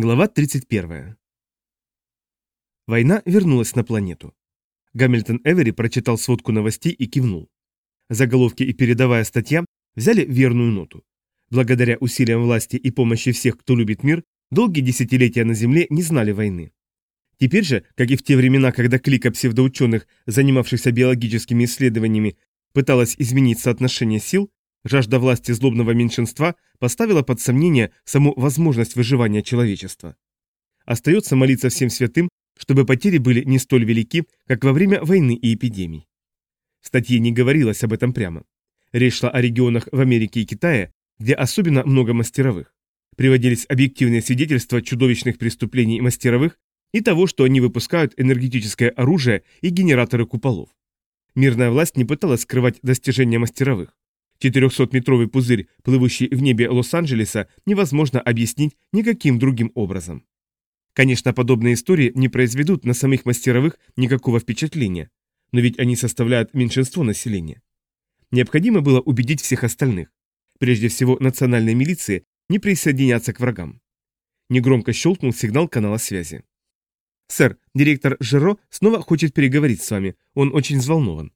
Глава 31. Война вернулась на планету. Гамильтон Эвери прочитал сводку новостей и кивнул. Заголовки и передовая статья взяли верную ноту. Благодаря усилиям власти и помощи всех, кто любит мир, долгие десятилетия на Земле не знали войны. Теперь же, как и в те времена, когда клика псевдоученых, занимавшихся биологическими исследованиями, пыталась изменить соотношение сил, Жажда власти злобного меньшинства поставила под сомнение саму возможность выживания человечества. Остается молиться всем святым, чтобы потери были не столь велики, как во время войны и эпидемий. В статье не говорилось об этом прямо. Речь шла о регионах в Америке и Китае, где особенно много мастеровых. Приводились объективные свидетельства чудовищных преступлений мастеровых и того, что они выпускают энергетическое оружие и генераторы куполов. Мирная власть не пыталась скрывать достижения мастеровых. 400-метровый пузырь, плывущий в небе Лос-Анджелеса, невозможно объяснить никаким другим образом. Конечно, подобные истории не произведут на самих мастеровых никакого впечатления, но ведь они составляют меньшинство населения. Необходимо было убедить всех остальных, прежде всего национальной милиции, не присоединяться к врагам. Негромко щелкнул сигнал канала связи. «Сэр, директор Жеро снова хочет переговорить с вами, он очень взволнован».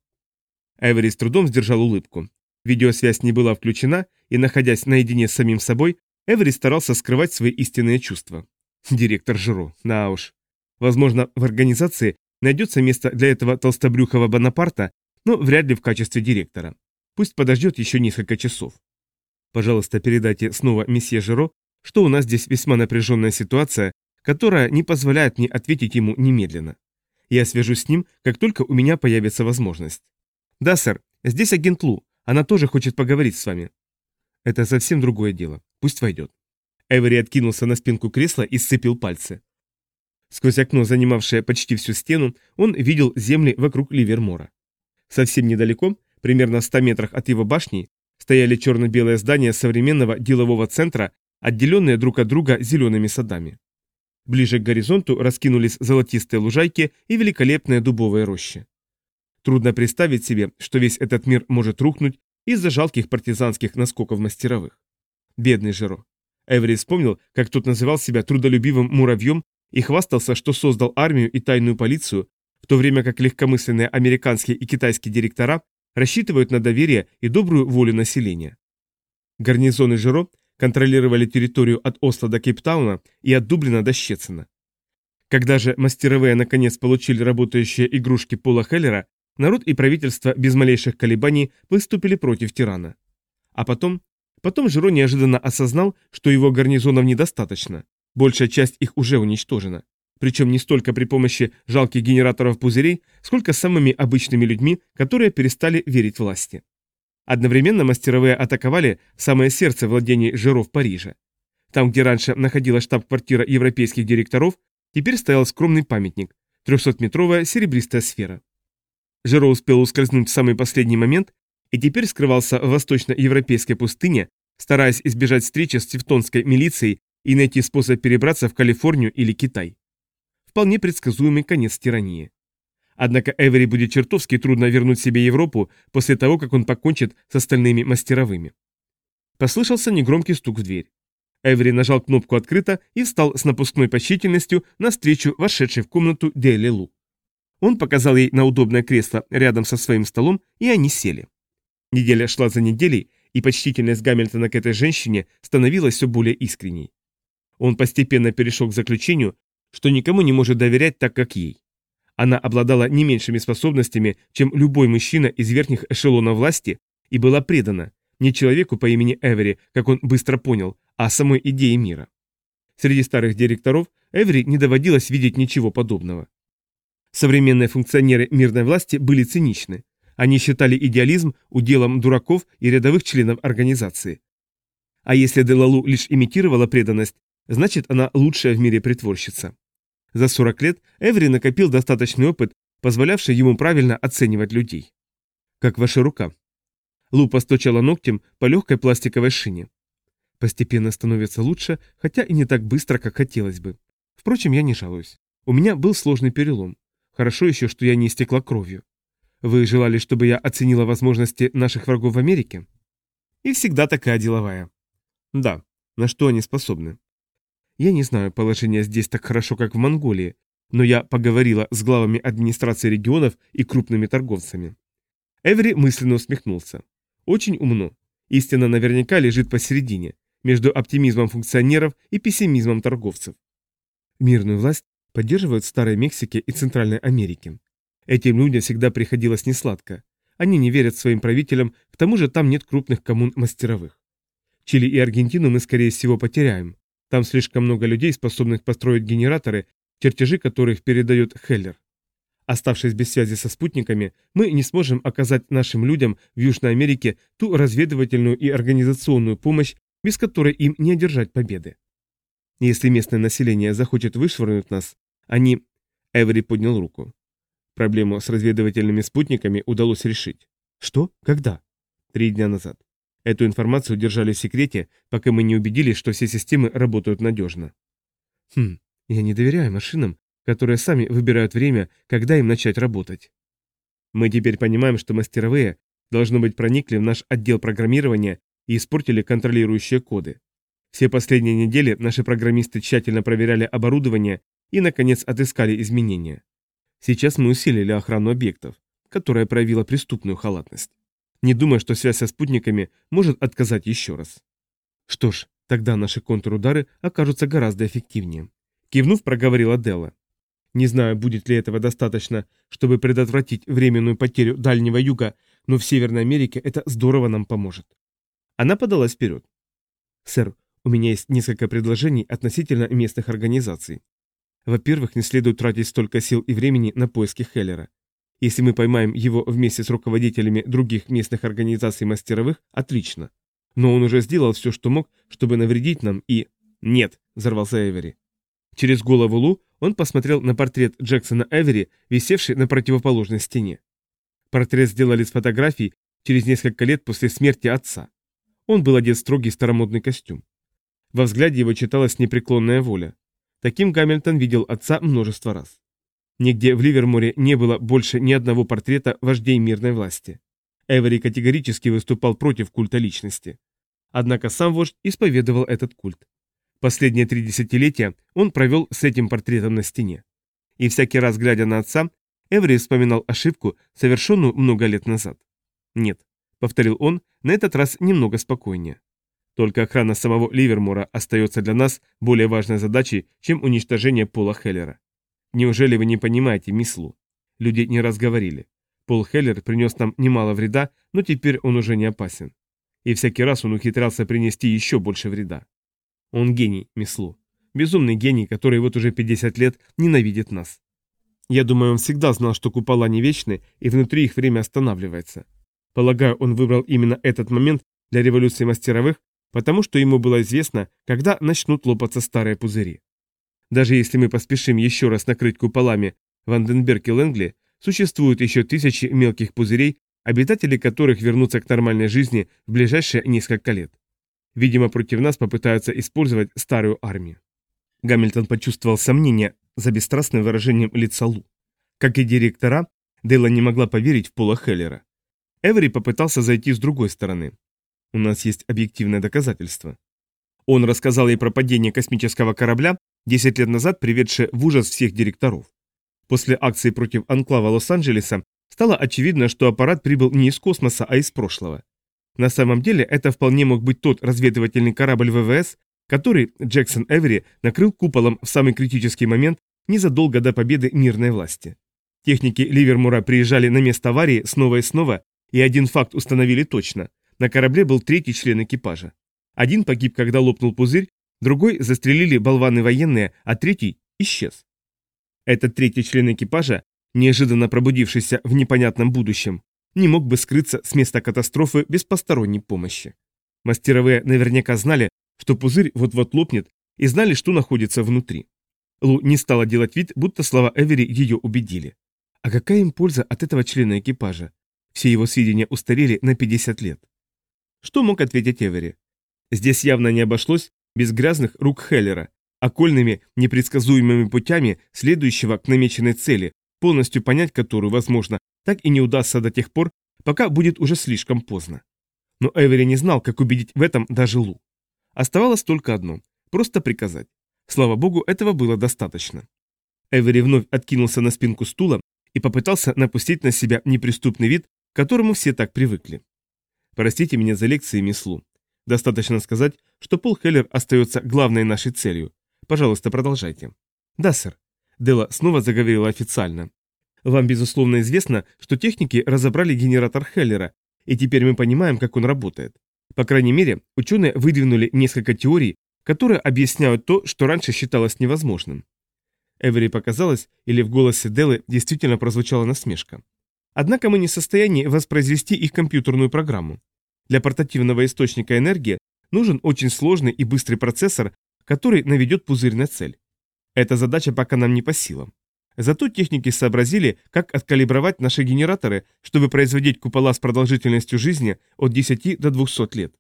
Эвери с трудом сдержал улыбку. Видеосвязь не была включена, и, находясь наедине с самим собой, Эвери старался скрывать свои истинные чувства. Директор Жиро, на уж. Возможно, в организации найдется место для этого толстобрюхого Бонапарта, но вряд ли в качестве директора. Пусть подождет еще несколько часов. Пожалуйста, передайте снова месье Жиро, что у нас здесь весьма напряженная ситуация, которая не позволяет мне ответить ему немедленно. Я свяжусь с ним, как только у меня появится возможность. Да, сэр, здесь агент Лу. Она тоже хочет поговорить с вами». «Это совсем другое дело. Пусть войдет». Эвери откинулся на спинку кресла и сцепил пальцы. Сквозь окно, занимавшее почти всю стену, он видел земли вокруг Ливермора. Совсем недалеко, примерно в 100 метрах от его башни, стояли черно-белые здания современного делового центра, отделенные друг от друга зелеными садами. Ближе к горизонту раскинулись золотистые лужайки и великолепные дубовые рощи. Трудно представить себе, что весь этот мир может рухнуть из-за жалких партизанских наскоков мастеровых. Бедный Жиро. Эври вспомнил, как тот называл себя трудолюбивым муравьем и хвастался, что создал армию и тайную полицию, в то время как легкомысленные американские и китайские директора рассчитывают на доверие и добрую волю населения. Гарнизоны Жиро контролировали территорию от Осло до Кейптауна и от Дублина до Щецина. Когда же мастеровые наконец получили работающие игрушки Пола Хеллера, Народ и правительство без малейших колебаний выступили против тирана. А потом... Потом Жиро неожиданно осознал, что его гарнизонов недостаточно. Большая часть их уже уничтожена. Причем не столько при помощи жалких генераторов пузырей, сколько самыми обычными людьми, которые перестали верить власти. Одновременно мастеровые атаковали самое сердце владений Жиро в Париже. Там, где раньше находилась штаб-квартира европейских директоров, теперь стоял скромный памятник – 300-метровая серебристая сфера. Жиро успел ускользнуть в самый последний момент и теперь скрывался в восточноевропейской пустыне, стараясь избежать встречи с тевтонской милицией и найти способ перебраться в Калифорнию или Китай. Вполне предсказуемый конец тирании. Однако Эвери будет чертовски трудно вернуть себе Европу после того, как он покончит с остальными мастеровыми. Послышался негромкий стук в дверь. Эвери нажал кнопку «Открыто» и встал с напускной почтительностью навстречу вошедшей в комнату Дели Лу. Он показал ей на удобное кресло рядом со своим столом, и они сели. Неделя шла за неделей, и почтительность Гамильтона к этой женщине становилась все более искренней. Он постепенно перешел к заключению, что никому не может доверять так, как ей. Она обладала не меньшими способностями, чем любой мужчина из верхних эшелонов власти, и была предана не человеку по имени Эвери, как он быстро понял, а самой идее мира. Среди старых директоров Эвери не доводилось видеть ничего подобного. Современные функционеры мирной власти были циничны. Они считали идеализм уделом дураков и рядовых членов организации. А если Делалу лишь имитировала преданность, значит она лучшая в мире притворщица. За 40 лет Эври накопил достаточный опыт, позволявший ему правильно оценивать людей. Как ваша рука. Лу постучала ногтем по легкой пластиковой шине. Постепенно становится лучше, хотя и не так быстро, как хотелось бы. Впрочем, я не жалуюсь. У меня был сложный перелом. Хорошо еще, что я не истекла кровью. Вы желали, чтобы я оценила возможности наших врагов в Америке? И всегда такая деловая. Да, на что они способны? Я не знаю положение здесь так хорошо, как в Монголии, но я поговорила с главами администрации регионов и крупными торговцами. Эвери мысленно усмехнулся. Очень умно. Истина наверняка лежит посередине, между оптимизмом функционеров и пессимизмом торговцев. Мирную власть поддерживают в Старой Мексике и Центральной Америке. Этим людям всегда приходилось несладко. Они не верят своим правителям, к тому же там нет крупных коммун мастеровых. Чили и Аргентину мы, скорее всего, потеряем. Там слишком много людей, способных построить генераторы, чертежи которых передает Хеллер. Оставшись без связи со спутниками, мы не сможем оказать нашим людям в Южной Америке ту разведывательную и организационную помощь, без которой им не одержать победы. Если местное население захочет вышвырнуть нас, они... Эвери поднял руку. Проблему с разведывательными спутниками удалось решить. Что? Когда? Три дня назад. Эту информацию держали в секрете, пока мы не убедились, что все системы работают надежно. Хм, я не доверяю машинам, которые сами выбирают время, когда им начать работать. Мы теперь понимаем, что мастеровые, должно быть, проникли в наш отдел программирования и испортили контролирующие коды. Все последние недели наши программисты тщательно проверяли оборудование и, наконец, отыскали изменения. Сейчас мы усилили охрану объектов, которая проявила преступную халатность. Не думая, что связь со спутниками может отказать еще раз. Что ж, тогда наши контрудары окажутся гораздо эффективнее. Кивнув, проговорила Делла. Не знаю, будет ли этого достаточно, чтобы предотвратить временную потерю Дальнего Юга, но в Северной Америке это здорово нам поможет. Она подалась вперед. «Сэр, у меня есть несколько предложений относительно местных организаций. Во-первых, не следует тратить столько сил и времени на поиски Хеллера. Если мы поймаем его вместе с руководителями других местных организаций мастеровых, отлично. Но он уже сделал все, что мог, чтобы навредить нам и... Нет, взорвался Эвери. Через голову Лу он посмотрел на портрет Джексона Эвери, висевший на противоположной стене. Портрет сделали с фотографий через несколько лет после смерти отца. Он был одет в строгий старомодный костюм. Во взгляде его читалась непреклонная воля. Таким Гамильтон видел отца множество раз. Нигде в Ливерморе не было больше ни одного портрета вождей мирной власти. Эвери категорически выступал против культа личности. Однако сам вождь исповедовал этот культ. Последние три десятилетия он провел с этим портретом на стене. И всякий раз, глядя на отца, Эвери вспоминал ошибку, совершенную много лет назад. «Нет», — повторил он, на этот раз немного спокойнее. Только охрана самого Ливермора остается для нас более важной задачей, чем уничтожение Пола Хеллера. Неужели вы не понимаете, мисс Лу? Люди не раз говорили. Пол Хеллер принес нам немало вреда, но теперь он уже не опасен. И всякий раз он ухитрялся принести еще больше вреда. Он гений, мисс Лу. Безумный гений, который вот уже 50 лет ненавидит нас. Я думаю, он всегда знал, что купола не вечны, и внутри их время останавливается. Полагаю, он выбрал именно этот момент для революции мастеровых, потому что ему было известно, когда начнут лопаться старые пузыри. Даже если мы поспешим еще раз накрыть куполами Ванденберг и Лэнгли, существуют еще тысячи мелких пузырей, обитатели которых вернутся к нормальной жизни в ближайшие несколько лет. Видимо, против нас попытаются использовать старую армию. Гамильтон почувствовал сомнение за бесстрастным выражением лица Лу. Как и директора, Дейла не могла поверить в Пола Хеллера. Эвери попытался зайти с другой стороны. У нас есть объективное доказательство. Он рассказал ей про падение космического корабля, 10 лет назад приведшее в ужас всех директоров. После акции против анклава Лос-Анджелеса стало очевидно, что аппарат прибыл не из космоса, а из прошлого. На самом деле это вполне мог быть тот разведывательный корабль ВВС, который Джексон Эвери накрыл куполом в самый критический момент незадолго до победы мирной власти. Техники Ливермура приезжали на место аварии снова и снова, и один факт установили точно. На корабле был третий член экипажа. Один погиб, когда лопнул пузырь, другой застрелили болваны военные, а третий исчез. Этот третий член экипажа, неожиданно пробудившийся в непонятном будущем, не мог бы скрыться с места катастрофы без посторонней помощи. Мастеровые наверняка знали, что пузырь вот-вот лопнет, и знали, что находится внутри. Лу не стала делать вид, будто слова Эвери ее убедили. А какая им польза от этого члена экипажа? Все его сведения устарели на 50 лет. Что мог ответить Эвери? Здесь явно не обошлось без грязных рук Хеллера, окольными, непредсказуемыми путями, следующего к намеченной цели, полностью понять которую, возможно, так и не удастся до тех пор, пока будет уже слишком поздно. Но Эвери не знал, как убедить в этом даже Лу. Оставалось только одно – просто приказать. Слава богу, этого было достаточно. Эвери вновь откинулся на спинку стула и попытался напустить на себя неприступный вид, к которому все так привыкли. Простите меня за лекции, мисс Лу. Достаточно сказать, что Пол Хеллер остается главной нашей целью. Пожалуйста, продолжайте. Да, сэр. Дела снова заговорила официально. Вам, безусловно, известно, что техники разобрали генератор Хеллера, и теперь мы понимаем, как он работает. По крайней мере, ученые выдвинули несколько теорий, которые объясняют то, что раньше считалось невозможным. Эвери показалось, или в голосе Делы действительно прозвучала насмешка. Однако мы не в состоянии воспроизвести их компьютерную программу. Для портативного источника энергии нужен очень сложный и быстрый процессор, который наведет пузырь на цель. Эта задача пока нам не по силам. Зато техники сообразили, как откалибровать наши генераторы, чтобы производить купола с продолжительностью жизни от 10 до 200 лет.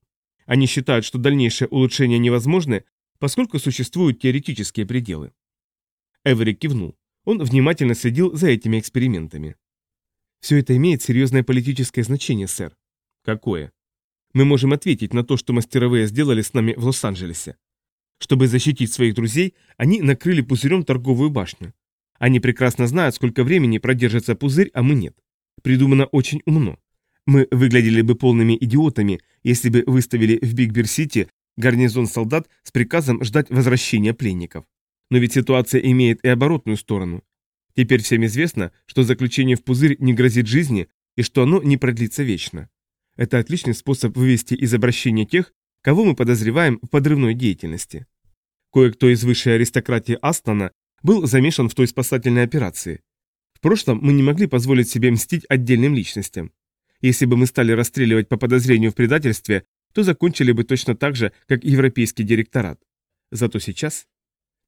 Они считают, что дальнейшее улучшение невозможны, поскольку существуют теоретические пределы. Эвери кивнул. Он внимательно следил за этими экспериментами. Все это имеет серьезное политическое значение, сэр. Какое? Мы можем ответить на то, что мастеровые сделали с нами в Лос-Анджелесе. Чтобы защитить своих друзей, они накрыли пузырем торговую башню. Они прекрасно знают, сколько времени продержится пузырь, а мы нет. Придумано очень умно. Мы выглядели бы полными идиотами, если бы выставили в Биг-Бир-Сити гарнизон солдат с приказом ждать возвращения пленников. Но ведь ситуация имеет и оборотную сторону. Теперь всем известно, что заключение в пузырь не грозит жизни и что оно не продлится вечно. Это отличный способ вывести из обращения тех, кого мы подозреваем в подрывной деятельности. Кое-кто из высшей аристократии Астона был замешан в той спасательной операции. В прошлом мы не могли позволить себе мстить отдельным личностям. Если бы мы стали расстреливать по подозрению в предательстве, то закончили бы точно так же, как европейский директорат. Зато сейчас...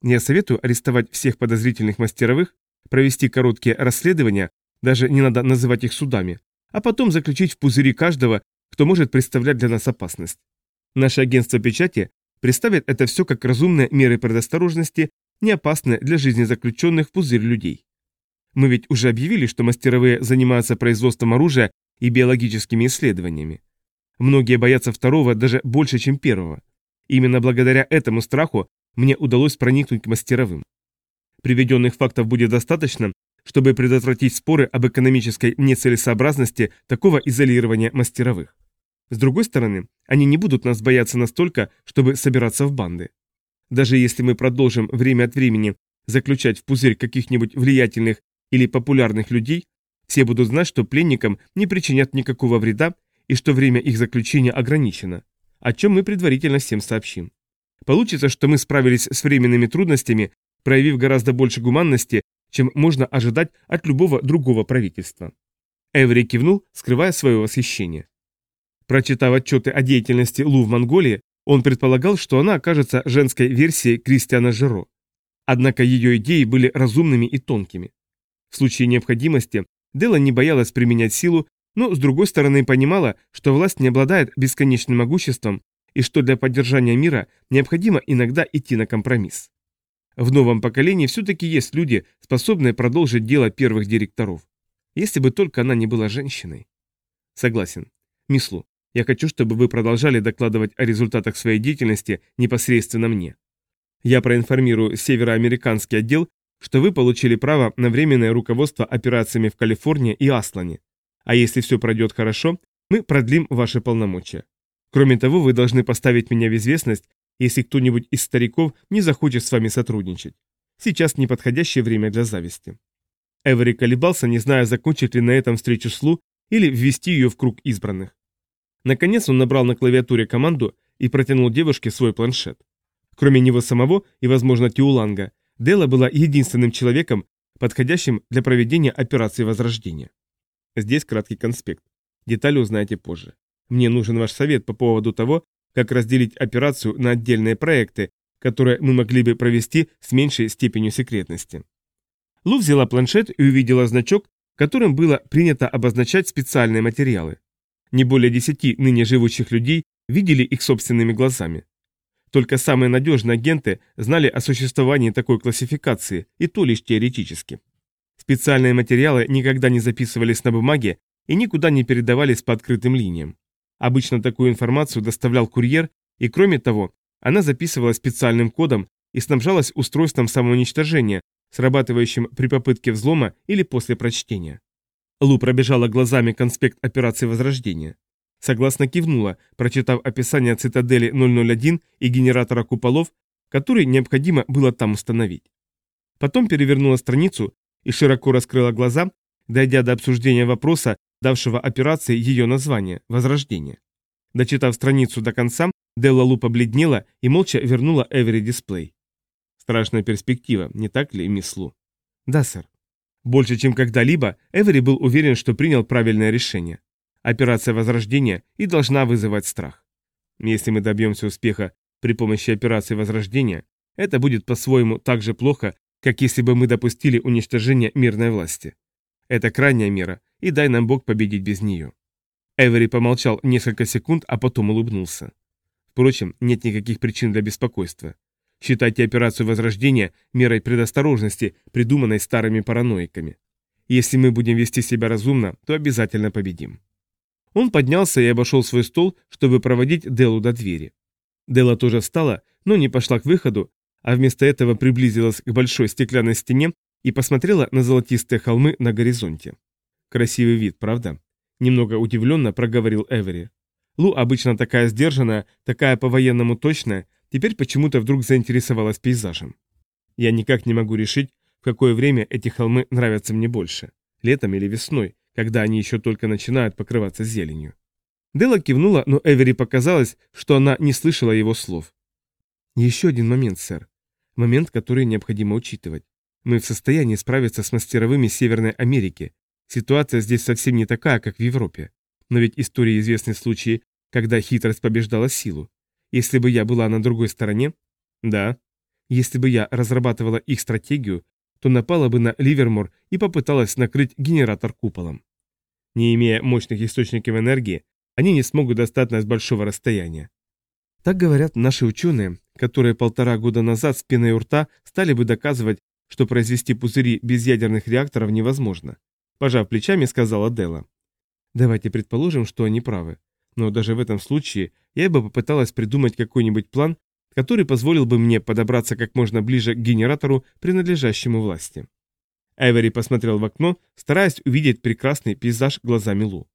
Я советую арестовать всех подозрительных мастеровых, провести короткие расследования, даже не надо называть их судами, а потом заключить в пузыри каждого, кто может представлять для нас опасность. Наше агентство печати представит это все как разумные меры предосторожности не опасны для жизни заключенных в пузырь людей. Мы ведь уже объявили, что мастеровые занимаются производством оружия и биологическими исследованиями. Многие боятся второго даже больше, чем первого. Именно благодаря этому страху мне удалось проникнуть к мастеровым. Приведенных фактов будет достаточно, чтобы предотвратить споры об экономической нецелесообразности такого изолирования мастеровых. С другой стороны, они не будут нас бояться настолько, чтобы собираться в банды. Даже если мы продолжим время от времени заключать в пузырь каких-нибудь влиятельных или популярных людей, все будут знать, что пленникам не причинят никакого вреда и что время их заключения ограничено, о чем мы предварительно всем сообщим. Получится, что мы справились с временными трудностями, проявив гораздо больше гуманности, чем можно ожидать от любого другого правительства. Эври кивнул, скрывая свое восхищение. Прочитав отчеты о деятельности Лу в Монголии, он предполагал, что она окажется женской версией Кристиана Жеро. Однако ее идеи были разумными и тонкими. В случае необходимости Дела не боялась применять силу, но с другой стороны понимала, что власть не обладает бесконечным могуществом и что для поддержания мира необходимо иногда идти на компромисс. В новом поколении все-таки есть люди, способные продолжить дело первых директоров. Если бы только она не была женщиной. Согласен. Мислу, я хочу, чтобы вы продолжали докладывать о результатах своей деятельности непосредственно мне. Я проинформирую североамериканский отдел, что вы получили право на временное руководство операциями в Калифорнии и Аслане. А если все пройдет хорошо, мы продлим ваши полномочия. Кроме того, вы должны поставить меня в известность, если кто-нибудь из стариков не захочет с вами сотрудничать. Сейчас неподходящее время для зависти. Эвери колебался, не зная, закончить ли на этом встречу с Лу или ввести ее в круг избранных. Наконец он набрал на клавиатуре команду и протянул девушке свой планшет. Кроме него самого и, возможно, Тиуланга, Дела была единственным человеком, подходящим для проведения операции Возрождения. Здесь краткий конспект. Детали узнаете позже. Мне нужен ваш совет по поводу того, как разделить операцию на отдельные проекты, которые мы могли бы провести с меньшей степенью секретности. Лу взяла планшет и увидела значок, которым было принято обозначать специальные материалы. Не более десяти ныне живущих людей видели их собственными глазами. Только самые надежные агенты знали о существовании такой классификации, и то лишь теоретически. Специальные материалы никогда не записывались на бумаге и никуда не передавались по открытым линиям. Обычно такую информацию доставлял курьер, и кроме того, она записывалась специальным кодом, и снабжалась устройством самоуничтожения, срабатывающим при попытке взлома или после прочтения. Лу пробежала глазами конспект операции Возрождения. Согласно кивнула, прочитав описание цитадели 001 и генератора куполов, который необходимо было там установить. Потом перевернула страницу и широко раскрыла глаза, дойдя до обсуждения вопроса, давшего операции ее название – «Возрождение». Дочитав страницу до конца, Делла Лу побледнела и молча вернула Эвери дисплей. Страшная перспектива, не так ли, мисс Лу? Да, сэр. Больше, чем когда-либо, Эвери был уверен, что принял правильное решение. Операция Возрождения и должна вызывать страх. Если мы добьемся успеха при помощи операции Возрождения, это будет по-своему так же плохо, как если бы мы допустили уничтожение мирной власти. Это крайняя мера, и дай нам Бог победить без нее. Эвери помолчал несколько секунд, а потом улыбнулся. Впрочем, нет никаких причин для беспокойства. Считайте операцию Возрождения мерой предосторожности, придуманной старыми параноиками. Если мы будем вести себя разумно, то обязательно победим. Он поднялся и обошел свой стол, чтобы проводить Делу до двери. Дела тоже встала, но не пошла к выходу, а вместо этого приблизилась к большой стеклянной стене и посмотрела на золотистые холмы на горизонте. Красивый вид, правда? Немного удивленно проговорил Эвери. Лу обычно такая сдержанная, такая по-военному точная, теперь почему-то вдруг заинтересовалась пейзажем. Я никак не могу решить, в какое время эти холмы нравятся мне больше. Летом или весной, когда они еще только начинают покрываться зеленью. Дела кивнула, но Эвери показалось, что она не слышала его слов. «Еще один момент, сэр. Момент, который необходимо учитывать. Мы в состоянии справиться с мастеровыми Северной Америки. Ситуация здесь совсем не такая, как в Европе. Но ведь истории известны случаи, когда хитрость побеждала силу. Если бы я была на другой стороне... Да. Если бы я разрабатывала их стратегию, то напала бы на Ливермор и попыталась накрыть генератор куполом. Не имея мощных источников энергии, они не смогут достать нас с большого расстояния. Так говорят наши ученые, которые полтора года назад с пеной у рта стали бы доказывать, что произвести пузыри без ядерных реакторов невозможно. Пожав плечами, сказала Дела. Давайте предположим, что они правы. Но даже в этом случае я бы попыталась придумать какой-нибудь план, который позволил бы мне подобраться как можно ближе к генератору, принадлежащему власти. Эвери посмотрел в окно, стараясь увидеть прекрасный пейзаж глазами Лу.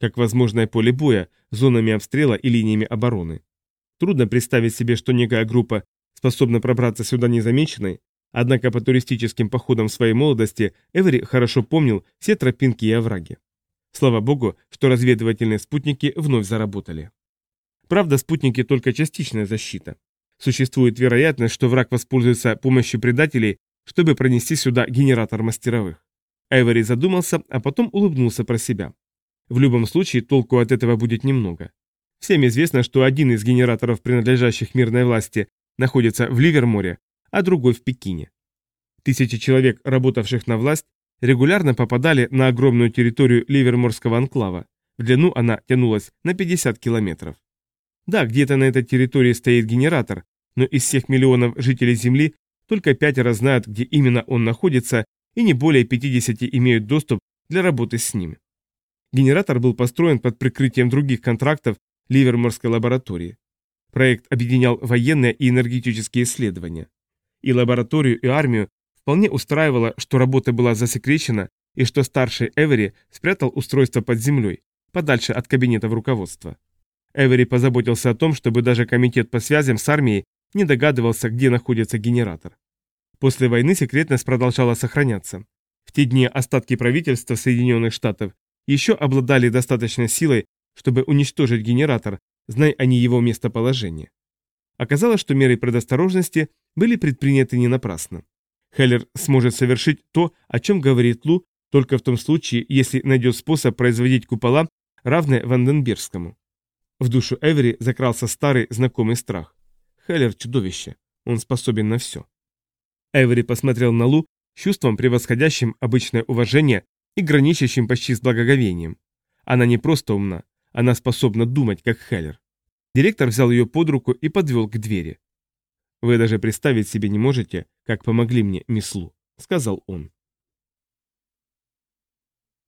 Как возможное поле боя, зонами обстрела и линиями обороны. Трудно представить себе, что некая группа способна пробраться сюда незамеченной, однако по туристическим походам своей молодости Эвери хорошо помнил все тропинки и овраги. Слава богу, что разведывательные спутники вновь заработали. Правда, спутники только частичная защита. Существует вероятность, что враг воспользуется помощью предателей, чтобы пронести сюда генератор мастеровых. Эвери задумался, а потом улыбнулся про себя. В любом случае, толку от этого будет немного. Всем известно, что один из генераторов, принадлежащих мирной власти, находится в Ливерморе, а другой в Пекине. Тысячи человек, работавших на власть, регулярно попадали на огромную территорию Ливерморского анклава. В длину она тянулась на 50 километров. Да, где-то на этой территории стоит генератор, но из всех миллионов жителей Земли только пятеро знают, где именно он находится, и не более 50 имеют доступ для работы с ним. Генератор был построен под прикрытием других контрактов Ливерморской лаборатории. Проект объединял военные и энергетические исследования. И лабораторию, и армию вполне устраивало, что работа была засекречена и что старший Эвери спрятал устройство под землей, подальше от кабинетов руководства. Эвери позаботился о том, чтобы даже комитет по связям с армией не догадывался, где находится генератор. После войны секретность продолжала сохраняться. В те дни остатки правительства Соединенных Штатов еще обладали достаточной силой, чтобы уничтожить генератор, зная они его местоположение. Оказалось, что меры предосторожности были предприняты не напрасно. Хеллер сможет совершить то, о чем говорит Лу, только в том случае, если найдет способ производить купола, равные Ванденбергскому. В душу Эвери закрался старый знакомый страх. Хеллер – чудовище. Он способен на все. Эвери посмотрел на Лу чувством, превосходящим обычное уважение и граничащим почти с благоговением. Она не просто умна, она способна думать, как Хеллер. Директор взял ее под руку и подвел к двери. «Вы даже представить себе не можете, как помогли мне, мисс Лу», — сказал он.